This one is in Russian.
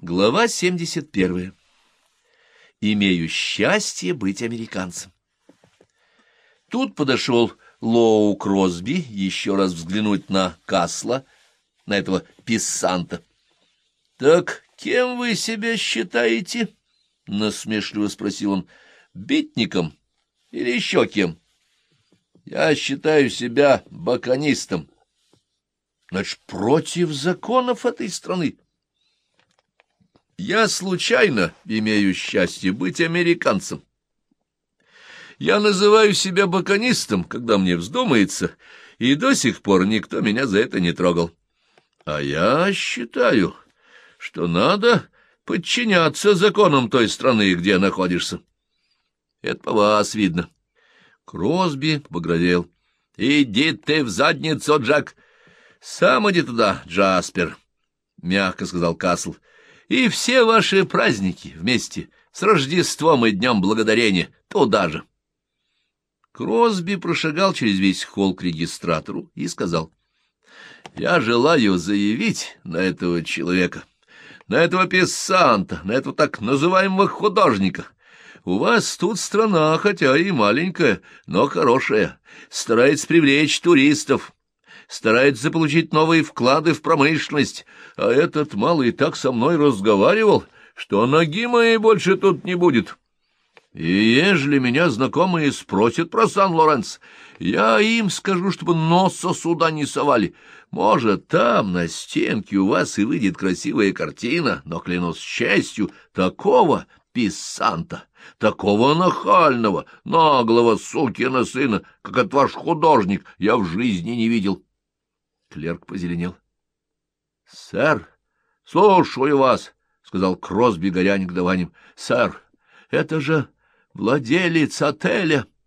Глава 71. Имею счастье быть американцем. Тут подошел Лоу Кросби еще раз взглянуть на Касла, на этого писсанта. — Так кем вы себя считаете? — насмешливо спросил он. — Битником или еще кем? — Я считаю себя баконистом. — Значит, против законов этой страны. — я случайно имею счастье быть американцем. Я называю себя баконистом, когда мне вздумается, и до сих пор никто меня за это не трогал. А я считаю, что надо подчиняться законам той страны, где находишься. Это по вас видно. Кросби погрозел. — Иди ты в задницу, Джек! — Сам иди туда, Джаспер, — мягко сказал Касл и все ваши праздники вместе с Рождеством и Днем Благодарения туда же. Кросби прошагал через весь холл к регистратору и сказал, «Я желаю заявить на этого человека, на этого писанта, на этого так называемого художника. У вас тут страна, хотя и маленькая, но хорошая, старается привлечь туристов» старается заполучить новые вклады в промышленность, а этот малый так со мной разговаривал, что ноги моей больше тут не будет. И ежели меня знакомые спросят про Сан-Лоренс, я им скажу, чтобы носа сюда не совали. Может, там на стенке у вас и выйдет красивая картина, но, клянусь честью, такого писанта, такого нахального, наглого сукина сына, как этот ваш художник, я в жизни не видел. Клерк позеленел. — Сэр, слушаю вас, — сказал Кросби, горя негодованием. — Сэр, это же владелец отеля. —